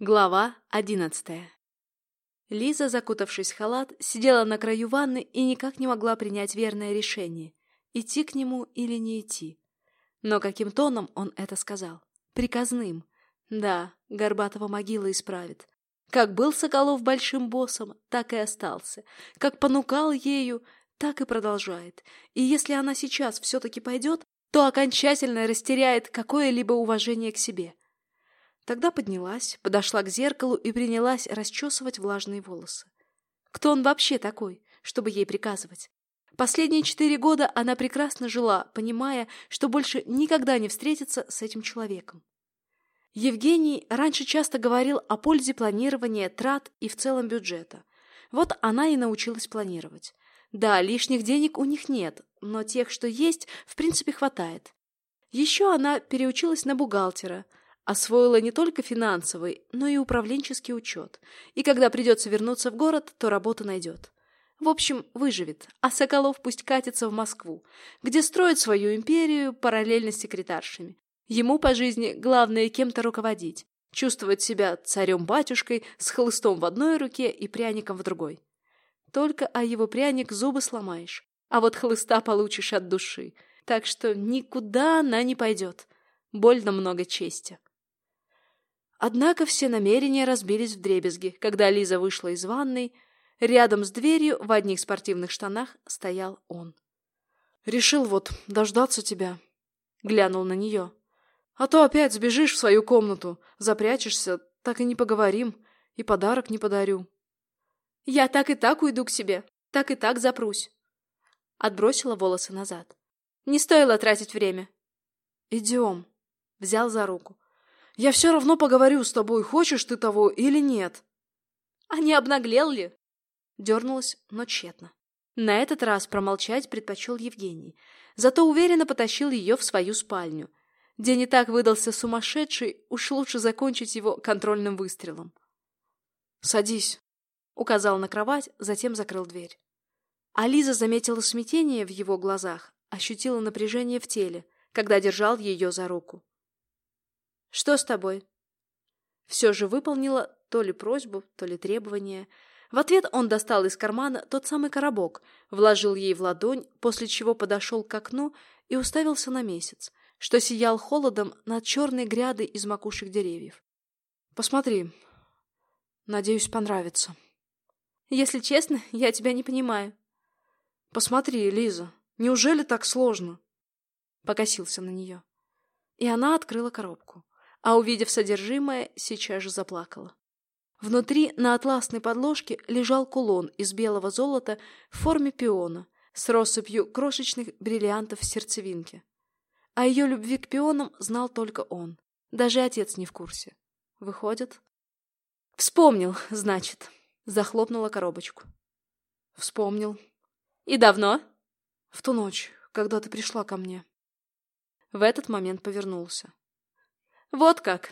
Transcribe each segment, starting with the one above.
Глава одиннадцатая Лиза, закутавшись в халат, сидела на краю ванны и никак не могла принять верное решение – идти к нему или не идти. Но каким тоном он это сказал? Приказным. Да, Горбатова могила исправит. Как был Соколов большим боссом, так и остался. Как понукал ею, так и продолжает. И если она сейчас все-таки пойдет, то окончательно растеряет какое-либо уважение к себе – Тогда поднялась, подошла к зеркалу и принялась расчесывать влажные волосы. Кто он вообще такой, чтобы ей приказывать? Последние четыре года она прекрасно жила, понимая, что больше никогда не встретится с этим человеком. Евгений раньше часто говорил о пользе планирования трат и в целом бюджета. Вот она и научилась планировать. Да, лишних денег у них нет, но тех, что есть, в принципе хватает. Еще она переучилась на бухгалтера – Освоила не только финансовый, но и управленческий учет. И когда придется вернуться в город, то работу найдет. В общем, выживет, а Соколов пусть катится в Москву, где строит свою империю параллельно с секретаршами. Ему по жизни главное кем-то руководить, чувствовать себя царем-батюшкой с хлыстом в одной руке и пряником в другой. Только о его пряник зубы сломаешь, а вот хлыста получишь от души. Так что никуда она не пойдет. Больно много чести. Однако все намерения разбились в дребезги, когда Лиза вышла из ванной. Рядом с дверью в одних спортивных штанах стоял он. «Решил вот дождаться тебя», — глянул на нее. «А то опять сбежишь в свою комнату, запрячешься, так и не поговорим, и подарок не подарю». «Я так и так уйду к себе, так и так запрусь». Отбросила волосы назад. «Не стоило тратить время». «Идем», — взял за руку. Я все равно поговорю с тобой, хочешь ты того или нет. А не обнаглел ли? Дернулась, но тщетно. На этот раз промолчать предпочел Евгений, зато уверенно потащил ее в свою спальню. День и так выдался сумасшедший, уж лучше закончить его контрольным выстрелом. «Садись», — указал на кровать, затем закрыл дверь. А Лиза заметила смятение в его глазах, ощутила напряжение в теле, когда держал ее за руку. Что с тобой? Все же выполнила то ли просьбу, то ли требование. В ответ он достал из кармана тот самый коробок, вложил ей в ладонь, после чего подошел к окну и уставился на месяц, что сиял холодом над черной грядой из макушек деревьев. «Посмотри. Надеюсь, понравится». «Если честно, я тебя не понимаю». «Посмотри, Лиза, неужели так сложно?» Покосился на нее. И она открыла коробку а, увидев содержимое, сейчас же заплакала. Внутри на атласной подложке лежал кулон из белого золота в форме пиона с россыпью крошечных бриллиантов в сердцевинке. О ее любви к пионам знал только он. Даже отец не в курсе. Выходит? Вспомнил, значит. Захлопнула коробочку. Вспомнил. И давно? В ту ночь, когда ты пришла ко мне. В этот момент повернулся. Вот как.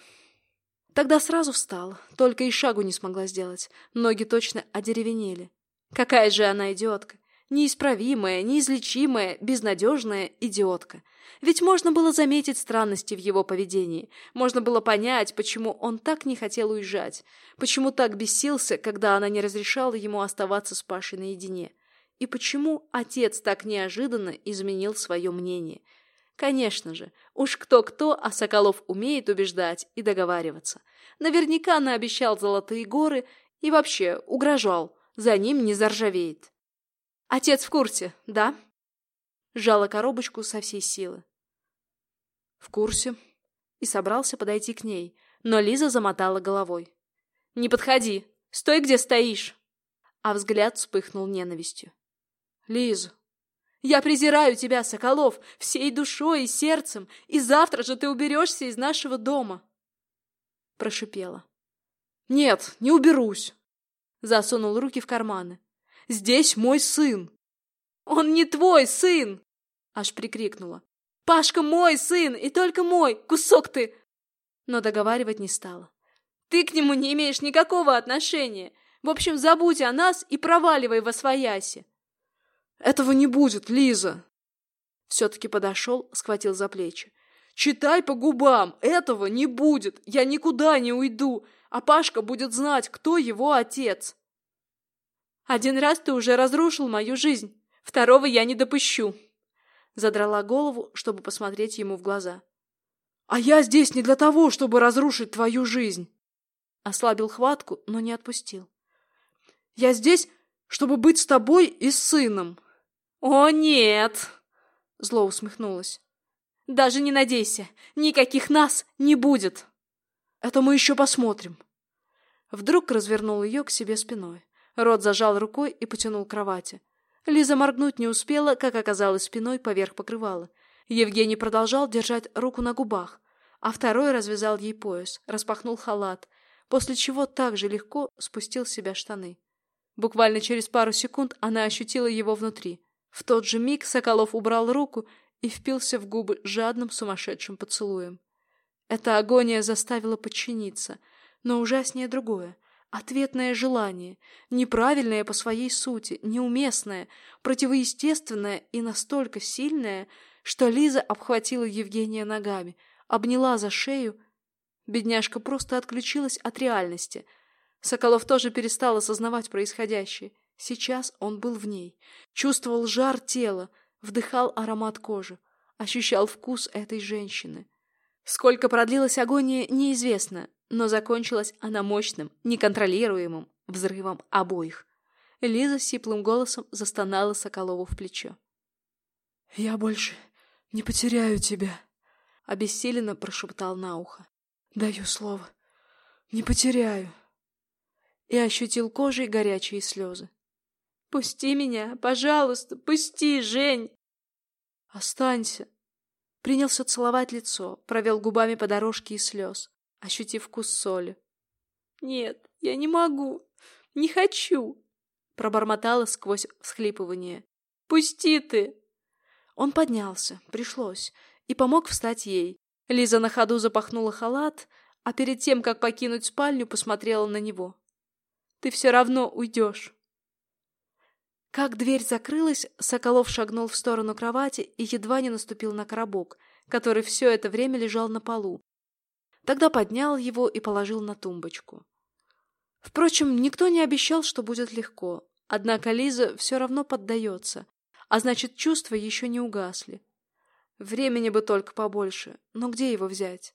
Тогда сразу встал, только и шагу не смогла сделать. Ноги точно одеревенели. Какая же она идиотка. Неисправимая, неизлечимая, безнадежная идиотка. Ведь можно было заметить странности в его поведении. Можно было понять, почему он так не хотел уезжать. Почему так бесился, когда она не разрешала ему оставаться с Пашей наедине. И почему отец так неожиданно изменил свое мнение – Конечно же, уж кто-кто, а Соколов умеет убеждать и договариваться. Наверняка наобещал золотые горы и вообще угрожал, за ним не заржавеет. Отец в курсе, да? Жала коробочку со всей силы. В курсе. И собрался подойти к ней, но Лиза замотала головой. «Не подходи! Стой, где стоишь!» А взгляд вспыхнул ненавистью. «Лиза, я презираю тебя, Соколов, всей душой и сердцем, и завтра же ты уберешься из нашего дома. Прошипела. Нет, не уберусь. Засунул руки в карманы. Здесь мой сын. Он не твой сын! Аж прикрикнула. Пашка мой сын, и только мой, кусок ты! Но договаривать не стала. Ты к нему не имеешь никакого отношения. В общем, забудь о нас и проваливай во свояси. Этого не будет, Лиза. Все-таки подошел, схватил за плечи. Читай по губам, этого не будет, я никуда не уйду, а Пашка будет знать, кто его отец. Один раз ты уже разрушил мою жизнь, второго я не допущу. Задрала голову, чтобы посмотреть ему в глаза. А я здесь не для того, чтобы разрушить твою жизнь. Ослабил хватку, но не отпустил. Я здесь, чтобы быть с тобой и с сыном. О, нет! Зло усмехнулась. Даже не надейся, никаких нас не будет. Это мы еще посмотрим. Вдруг развернул ее к себе спиной. Рот зажал рукой и потянул к кровати. Лиза моргнуть не успела, как оказалась спиной поверх покрывала. Евгений продолжал держать руку на губах, а второй развязал ей пояс, распахнул халат, после чего так же легко спустил с себя штаны. Буквально через пару секунд она ощутила его внутри. В тот же миг Соколов убрал руку и впился в губы жадным сумасшедшим поцелуем. Эта агония заставила подчиниться, но ужаснее другое. Ответное желание, неправильное по своей сути, неуместное, противоестественное и настолько сильное, что Лиза обхватила Евгения ногами, обняла за шею. Бедняжка просто отключилась от реальности. Соколов тоже перестал осознавать происходящее. Сейчас он был в ней, чувствовал жар тела, вдыхал аромат кожи, ощущал вкус этой женщины. Сколько продлилась агония, неизвестно, но закончилась она мощным, неконтролируемым взрывом обоих. Лиза сиплым голосом застонала Соколову в плечо. «Я больше не потеряю тебя», — обессиленно прошептал на ухо. «Даю слово, не потеряю». И ощутил кожей горячие слезы. Пусти меня, пожалуйста, пусти, Жень. Останься. Принялся целовать лицо, провел губами по дорожке из слез, ощутив вкус соли. Нет, я не могу, не хочу. Пробормотала сквозь всхлипывание. Пусти ты. Он поднялся, пришлось, и помог встать ей. Лиза на ходу запахнула халат, а перед тем, как покинуть спальню, посмотрела на него. Ты все равно уйдешь. Как дверь закрылась, Соколов шагнул в сторону кровати и едва не наступил на коробок, который все это время лежал на полу. Тогда поднял его и положил на тумбочку. Впрочем, никто не обещал, что будет легко. Однако Лиза все равно поддается, а значит, чувства еще не угасли. Времени бы только побольше, но где его взять?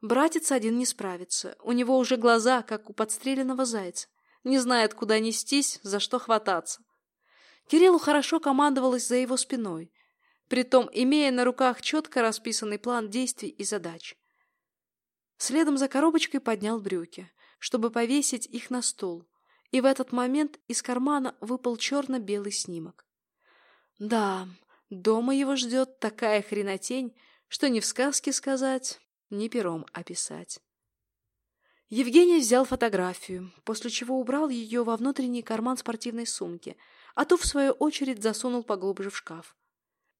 Братец один не справится, у него уже глаза, как у подстреленного зайца, не знает, куда нестись, за что хвататься. Кириллу хорошо командовалось за его спиной, притом имея на руках четко расписанный план действий и задач. Следом за коробочкой поднял брюки, чтобы повесить их на стол, и в этот момент из кармана выпал черно-белый снимок. Да, дома его ждет такая хренотень, что ни в сказке сказать, ни пером описать. Евгений взял фотографию, после чего убрал ее во внутренний карман спортивной сумки – а ту, в свою очередь, засунул поглубже в шкаф.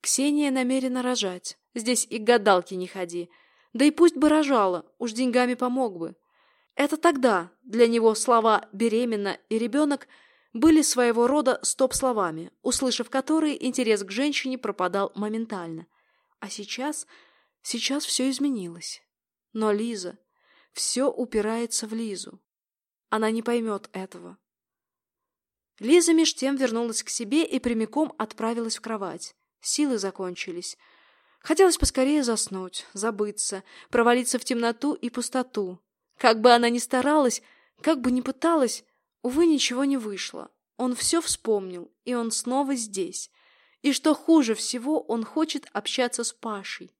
Ксения намерена рожать. Здесь и гадалки не ходи. Да и пусть бы рожала, уж деньгами помог бы. Это тогда для него слова «беременна» и «ребенок» были своего рода стоп-словами, услышав которые, интерес к женщине пропадал моментально. А сейчас, сейчас все изменилось. Но Лиза, все упирается в Лизу. Она не поймет этого. Лиза меж тем вернулась к себе и прямиком отправилась в кровать. Силы закончились. Хотелось поскорее заснуть, забыться, провалиться в темноту и пустоту. Как бы она ни старалась, как бы ни пыталась, увы, ничего не вышло. Он все вспомнил, и он снова здесь. И что хуже всего, он хочет общаться с Пашей.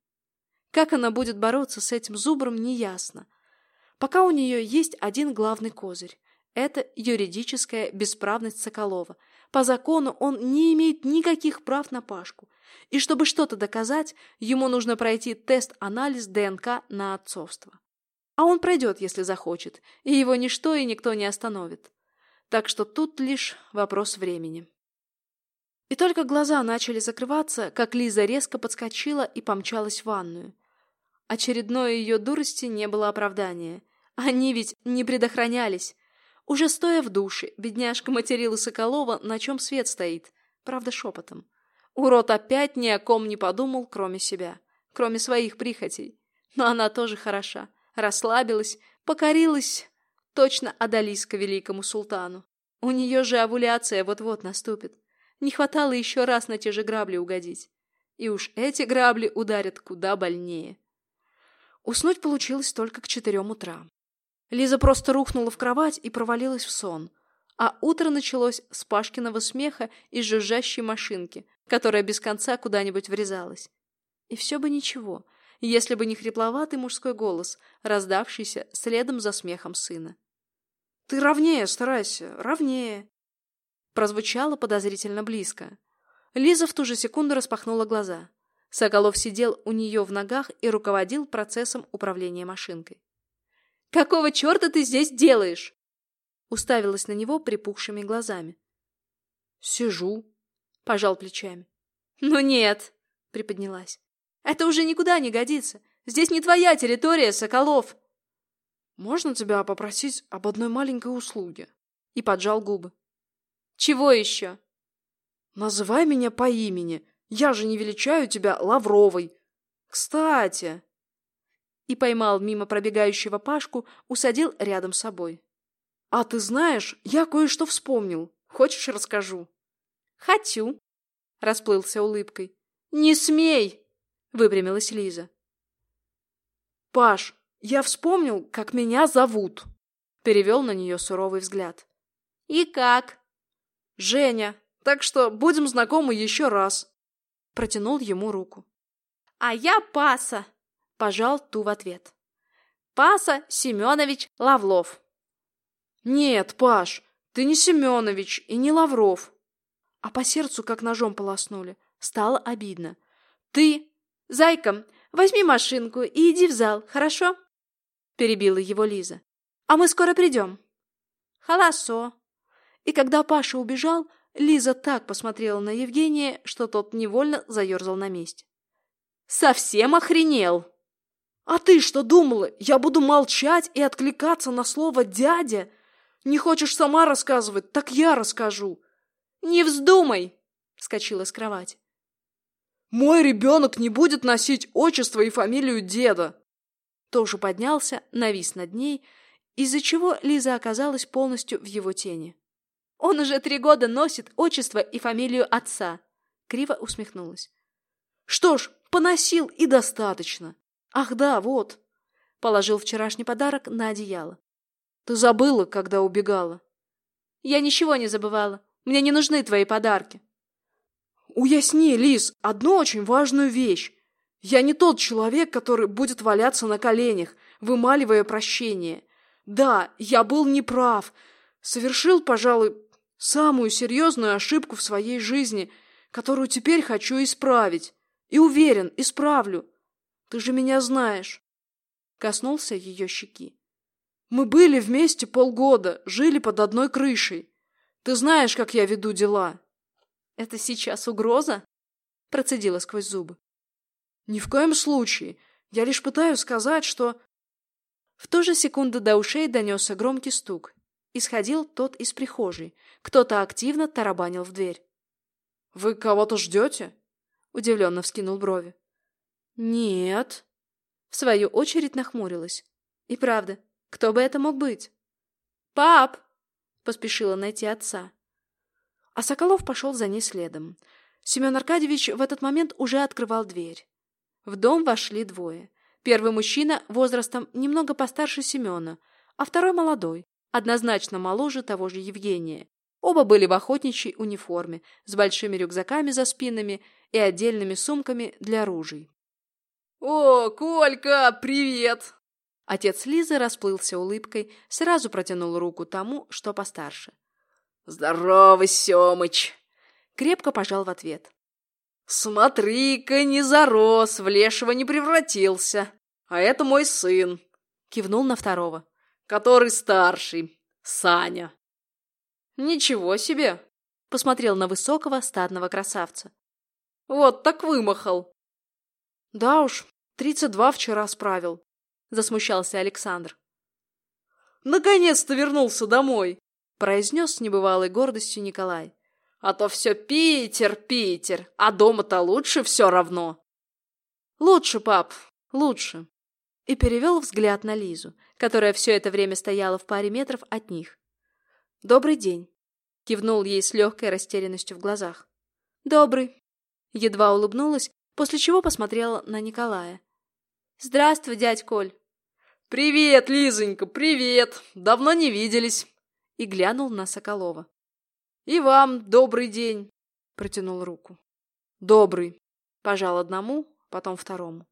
Как она будет бороться с этим зубром, неясно. Пока у нее есть один главный козырь. Это юридическая бесправность Соколова. По закону он не имеет никаких прав на Пашку. И чтобы что-то доказать, ему нужно пройти тест-анализ ДНК на отцовство. А он пройдет, если захочет, и его ничто и никто не остановит. Так что тут лишь вопрос времени. И только глаза начали закрываться, как Лиза резко подскочила и помчалась в ванную. Очередной ее дурости не было оправдания. Они ведь не предохранялись. Уже стоя в душе, бедняжка материла Соколова, на чем свет стоит, правда шепотом. Урод опять ни о ком не подумал, кроме себя. кроме своих прихотей. Но она тоже хороша, расслабилась, покорилась точно Адалиска великому султану. У нее же овуляция вот-вот наступит. Не хватало еще раз на те же грабли угодить. И уж эти грабли ударят куда больнее. Уснуть получилось только к четырем утра. Лиза просто рухнула в кровать и провалилась в сон. А утро началось с Пашкиного смеха и жужжащей машинки, которая без конца куда-нибудь врезалась. И все бы ничего, если бы не хрипловатый мужской голос, раздавшийся следом за смехом сына. «Ты ровнее старайся, ровнее!» Прозвучало подозрительно близко. Лиза в ту же секунду распахнула глаза. Соколов сидел у нее в ногах и руководил процессом управления машинкой. «Какого черта ты здесь делаешь?» Уставилась на него припухшими глазами. «Сижу», — пожал плечами. «Ну нет», — приподнялась. «Это уже никуда не годится. Здесь не твоя территория, Соколов». «Можно тебя попросить об одной маленькой услуге?» И поджал губы. «Чего еще?» «Называй меня по имени. Я же не величаю тебя Лавровой. Кстати...» И поймал мимо пробегающего Пашку, усадил рядом с собой. «А ты знаешь, я кое-что вспомнил. Хочешь, расскажу?» «Хочу», — расплылся улыбкой. «Не смей!» — выпрямилась Лиза. «Паш, я вспомнил, как меня зовут», — перевел на нее суровый взгляд. «И как?» «Женя, так что будем знакомы еще раз. Протянул ему руку. А я Паса, пожал ту в ответ. Паса Семенович Лавлов. Нет, Паш, ты не Семенович и не Лавров. А по сердцу как ножом полоснули. Стало обидно. Ты, зайка, возьми машинку и иди в зал, хорошо? Перебила его Лиза. А мы скоро придем. Холосо. И когда Паша убежал, Лиза так посмотрела на Евгения, что тот невольно заерзал на месте. «Совсем охренел!» «А ты что думала? Я буду молчать и откликаться на слово «дядя»? Не хочешь сама рассказывать? Так я расскажу!» «Не вздумай!» — вскочила с кровати. «Мой ребенок не будет носить отчество и фамилию деда!» Тоже поднялся, навис над ней, из-за чего Лиза оказалась полностью в его тени. Он уже три года носит отчество и фамилию отца. Криво усмехнулась. Что ж, поносил и достаточно. Ах да, вот. Положил вчерашний подарок на одеяло. Ты забыла, когда убегала. Я ничего не забывала. Мне не нужны твои подарки. Уясни, Лиз, одну очень важную вещь. Я не тот человек, который будет валяться на коленях, вымаливая прощение. Да, я был неправ. Совершил, пожалуй, Самую серьезную ошибку в своей жизни, которую теперь хочу исправить. И уверен, исправлю. Ты же меня знаешь. Коснулся ее щеки. Мы были вместе полгода, жили под одной крышей. Ты знаешь, как я веду дела. Это сейчас угроза? Процедила сквозь зубы. Ни в коем случае. Я лишь пытаюсь сказать, что... В ту же секунду до ушей донесся громкий стук. Исходил тот из прихожей. Кто-то активно тарабанил в дверь. «Вы кого-то ждете?» Удивленно вскинул брови. «Нет». В свою очередь нахмурилась. И правда, кто бы это мог быть? «Пап!» Поспешила найти отца. А Соколов пошел за ней следом. Семен Аркадьевич в этот момент уже открывал дверь. В дом вошли двое. Первый мужчина возрастом немного постарше Семена, а второй молодой, однозначно моложе того же Евгения. Оба были в охотничьей униформе, с большими рюкзаками за спинами и отдельными сумками для ружей. «О, Колька, привет!» Отец Лизы расплылся улыбкой, сразу протянул руку тому, что постарше. «Здорово, Семыч!» Крепко пожал в ответ. «Смотри-ка, не зарос, в лешего не превратился. А это мой сын!» Кивнул на второго который старший, Саня. Ничего себе! Посмотрел на высокого статного красавца. Вот так вымахал. Да уж, тридцать два вчера справил, засмущался Александр. Наконец-то вернулся домой, произнес с небывалой гордостью Николай. А то все Питер, Питер, а дома-то лучше все равно. Лучше, пап, лучше. И перевел взгляд на Лизу, которая все это время стояла в паре метров от них. «Добрый день», — кивнул ей с легкой растерянностью в глазах. «Добрый», — едва улыбнулась, после чего посмотрела на Николая. «Здравствуй, дядь Коль». «Привет, Лизонька, привет! Давно не виделись!» И глянул на Соколова. «И вам добрый день!» — протянул руку. «Добрый!» — пожал одному, потом второму.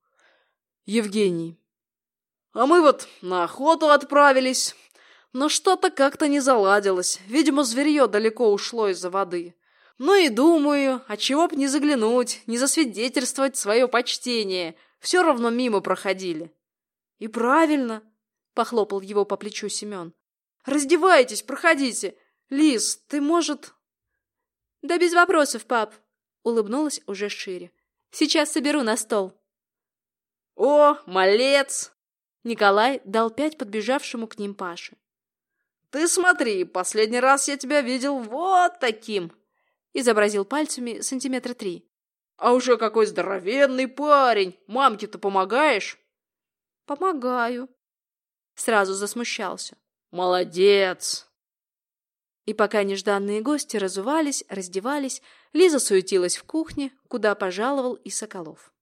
«Евгений!» «А мы вот на охоту отправились, но что-то как-то не заладилось. Видимо, зверье далеко ушло из-за воды. Ну и думаю, а чего б не заглянуть, не засвидетельствовать свое почтение. Все равно мимо проходили». «И правильно!» — похлопал его по плечу Семен. «Раздевайтесь, проходите! Лиз, ты, может...» «Да без вопросов, пап!» — улыбнулась уже шире. «Сейчас соберу на стол». «О, малец!» Николай дал пять подбежавшему к ним Паше. «Ты смотри, последний раз я тебя видел вот таким!» Изобразил пальцами сантиметра три. «А уже какой здоровенный парень! Мамке-то помогаешь?» «Помогаю». Сразу засмущался. «Молодец!» И пока нежданные гости разувались, раздевались, Лиза суетилась в кухне, куда пожаловал и Соколов.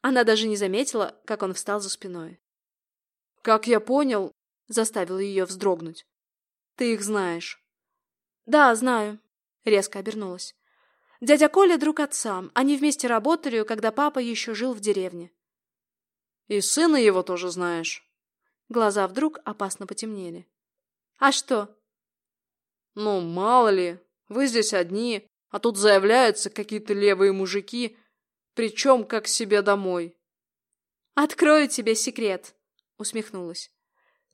Она даже не заметила, как он встал за спиной. «Как я понял», — заставил ее вздрогнуть, — «ты их знаешь». «Да, знаю», — резко обернулась. «Дядя Коля — друг отца. Они вместе работали, когда папа еще жил в деревне». «И сына его тоже знаешь?» Глаза вдруг опасно потемнели. «А что?» «Ну, мало ли, вы здесь одни, а тут заявляются какие-то левые мужики, причем как себе домой». «Открою тебе секрет», — усмехнулась.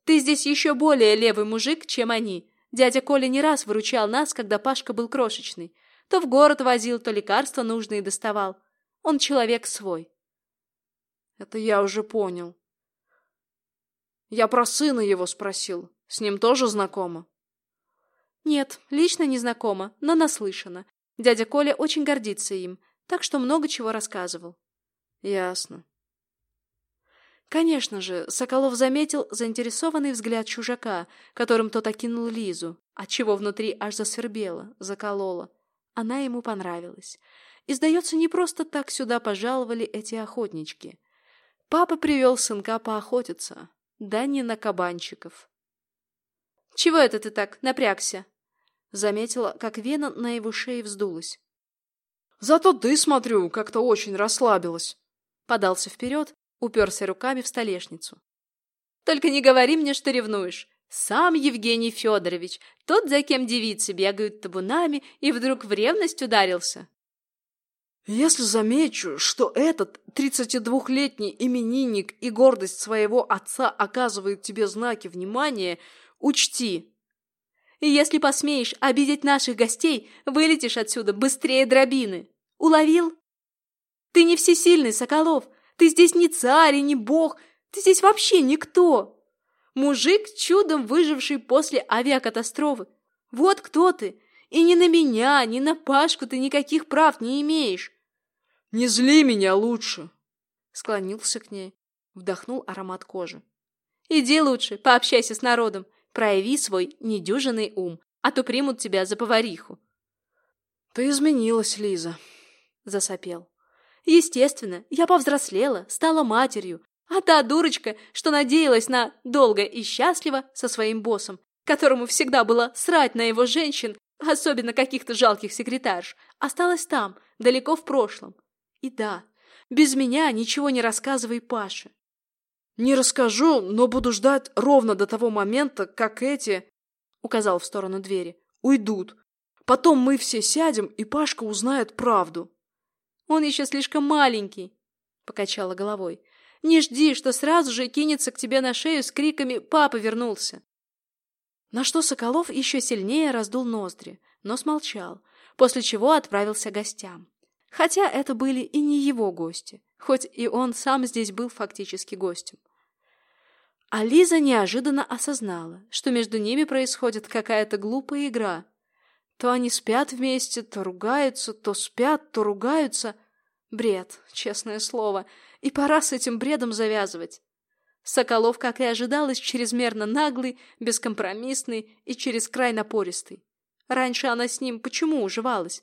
«Ты здесь еще более левый мужик, чем они. Дядя Коля не раз выручал нас, когда Пашка был крошечный. То в город возил, то лекарства нужные доставал. Он человек свой». «Это я уже понял. Я про сына его спросил. С ним тоже знакома?» Нет, лично не знакома, но наслышана. Дядя Коля очень гордится им, так что много чего рассказывал. Ясно. Конечно же, Соколов заметил заинтересованный взгляд чужака, которым тот окинул Лизу, отчего внутри аж засвербело, закололо. Она ему понравилась. И, сдается, не просто так сюда пожаловали эти охотнички. Папа привел сынка поохотиться, да не на кабанчиков. «Чего это ты так напрягся?» Заметила, как вена на его шее вздулась. «Зато ты, смотрю, как-то очень расслабилась!» Подался вперед, уперся руками в столешницу. «Только не говори мне, что ревнуешь. Сам Евгений Федорович, тот, за кем девицы бегают табунами, и вдруг в ревность ударился». «Если замечу, что этот 32-летний именинник и гордость своего отца оказывает тебе знаки внимания, учти, и если посмеешь обидеть наших гостей, вылетишь отсюда быстрее дробины. Уловил? Ты не всесильный, Соколов. Ты здесь не царь и не бог. Ты здесь вообще никто. Мужик, чудом выживший после авиакатастрофы. Вот кто ты. И ни на меня, ни на Пашку ты никаких прав не имеешь. Не зли меня лучше. Склонился к ней, вдохнул аромат кожи. Иди лучше, пообщайся с народом. Прояви свой недюжинный ум, а то примут тебя за повариху. Ты изменилась, Лиза, засопел. Естественно, я повзрослела, стала матерью, а та дурочка, что надеялась на долго и счастливо со своим боссом, которому всегда было срать на его женщин, особенно каких-то жалких секретарш, осталась там, далеко в прошлом. И да, без меня ничего не рассказывай Паше. «Не расскажу, но буду ждать ровно до того момента, как эти...» — указал в сторону двери. «Уйдут. Потом мы все сядем, и Пашка узнает правду». «Он еще слишком маленький», — покачала головой. «Не жди, что сразу же кинется к тебе на шею с криками «Папа вернулся!» На что Соколов еще сильнее раздул ноздри, но смолчал, после чего отправился к гостям. Хотя это были и не его гости, хоть и он сам здесь был фактически гостем. А Лиза неожиданно осознала, что между ними происходит какая-то глупая игра. То они спят вместе, то ругаются, то спят, то ругаются. Бред, честное слово. И пора с этим бредом завязывать. Соколов, как и ожидалось, чрезмерно наглый, бескомпромиссный и через край напористый. Раньше она с ним почему уживалась?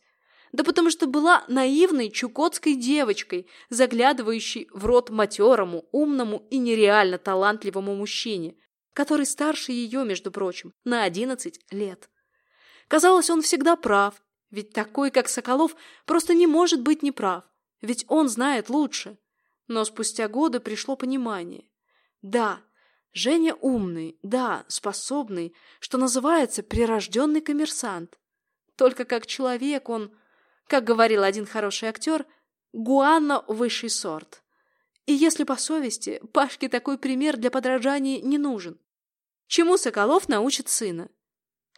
Да потому что была наивной чукотской девочкой, заглядывающей в рот матерому, умному и нереально талантливому мужчине, который старше ее, между прочим, на одиннадцать лет. Казалось, он всегда прав, ведь такой, как Соколов, просто не может быть неправ, ведь он знает лучше. Но спустя годы пришло понимание. Да, Женя умный, да, способный, что называется прирожденный коммерсант. Только как человек он, как говорил один хороший актер, гуанна высший сорт. И если по совести, Пашке такой пример для подражания не нужен. Чему Соколов научит сына?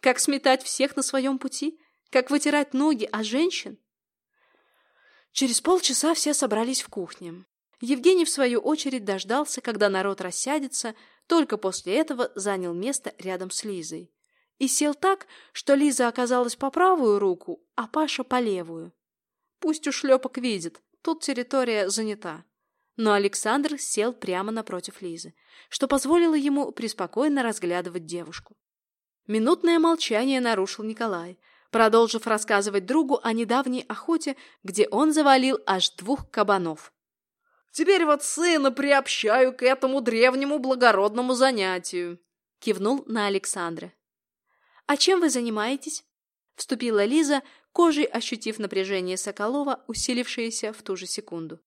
Как сметать всех на своем пути? Как вытирать ноги от женщин? Через полчаса все собрались в кухне. Евгений, в свою очередь, дождался, когда народ рассядется, только после этого занял место рядом с Лизой. И сел так, что Лиза оказалась по правую руку, а Паша по левую. Пусть ушлепок видит, тут территория занята. Но Александр сел прямо напротив Лизы, что позволило ему преспокойно разглядывать девушку. Минутное молчание нарушил Николай, продолжив рассказывать другу о недавней охоте, где он завалил аж двух кабанов. «Теперь вот сына приобщаю к этому древнему благородному занятию», — кивнул на Александра. «А чем вы занимаетесь?» — вступила Лиза, кожей ощутив напряжение Соколова, усилившееся в ту же секунду.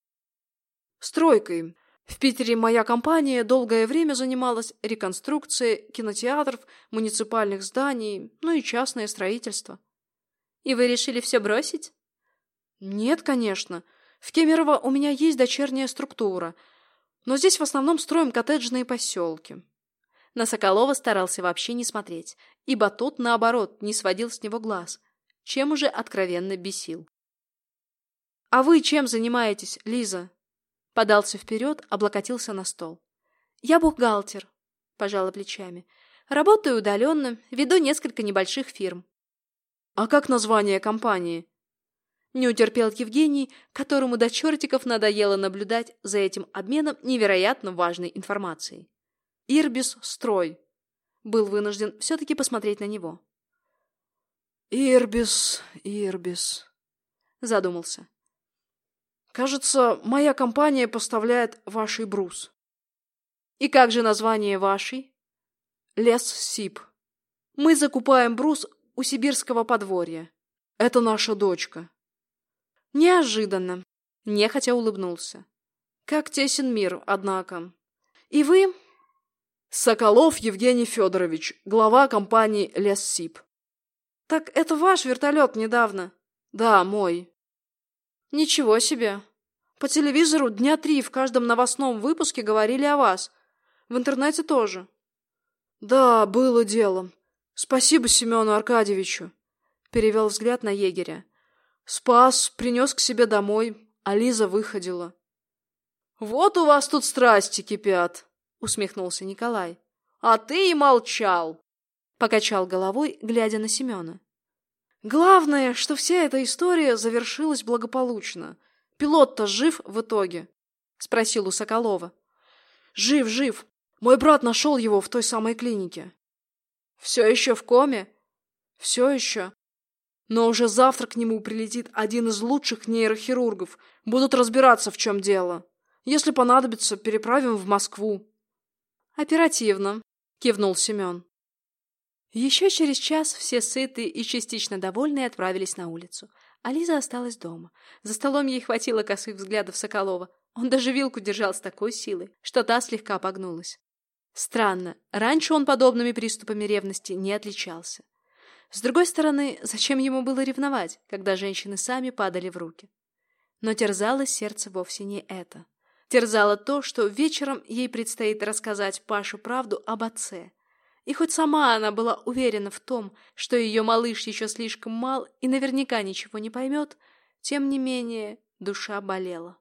«Стройкой. В Питере моя компания долгое время занималась реконструкцией кинотеатров, муниципальных зданий, ну и частное строительство. И вы решили все бросить? Нет, конечно. В Кемерово у меня есть дочерняя структура, но здесь в основном строим коттеджные поселки. На Соколова старался вообще не смотреть, ибо тот, наоборот, не сводил с него глаз, чем уже откровенно бесил. «А вы чем занимаетесь, Лиза?» Подался вперед, облокотился на стол. «Я бухгалтер», — пожала плечами. «Работаю удаленно, веду несколько небольших фирм». «А как название компании?» Не утерпел Евгений, которому до чертиков надоело наблюдать за этим обменом невероятно важной информацией. «Ирбис Строй». Был вынужден все-таки посмотреть на него. «Ирбис, Ирбис», — задумался. Кажется, моя компания поставляет вашей брус. И как же название вашей? Лес Сип. Мы закупаем брус у сибирского подворья. Это наша дочка. Неожиданно. Нехотя улыбнулся. Как тесен мир, однако. И вы? Соколов Евгений Федорович, глава компании Лессип. Так это ваш вертолет недавно? Да, мой. Ничего себе. По телевизору дня три в каждом новостном выпуске говорили о вас. В интернете тоже. Да, было дело. Спасибо Семену Аркадьевичу. Перевел взгляд на егеря. Спас, принес к себе домой, а Лиза выходила. Вот у вас тут страсти кипят, усмехнулся Николай. А ты и молчал. Покачал головой, глядя на Семена. Главное, что вся эта история завершилась благополучно. Пилот-то жив в итоге? Спросил у Соколова. Жив, жив. Мой брат нашел его в той самой клинике. Все еще в коме? Все еще. Но уже завтра к нему прилетит один из лучших нейрохирургов. Будут разбираться, в чем дело. Если понадобится, переправим в Москву. Оперативно, кивнул Семен. Еще через час все сытые и частично довольные отправились на улицу, а осталась дома. За столом ей хватило косых взглядов Соколова. Он даже вилку держал с такой силой, что та слегка погнулась. Странно, раньше он подобными приступами ревности не отличался. С другой стороны, зачем ему было ревновать, когда женщины сами падали в руки? Но терзало сердце вовсе не это. Терзало то, что вечером ей предстоит рассказать Паше правду об отце – и хоть сама она была уверена в том, что ее малыш еще слишком мал и наверняка ничего не поймет, тем не менее душа болела.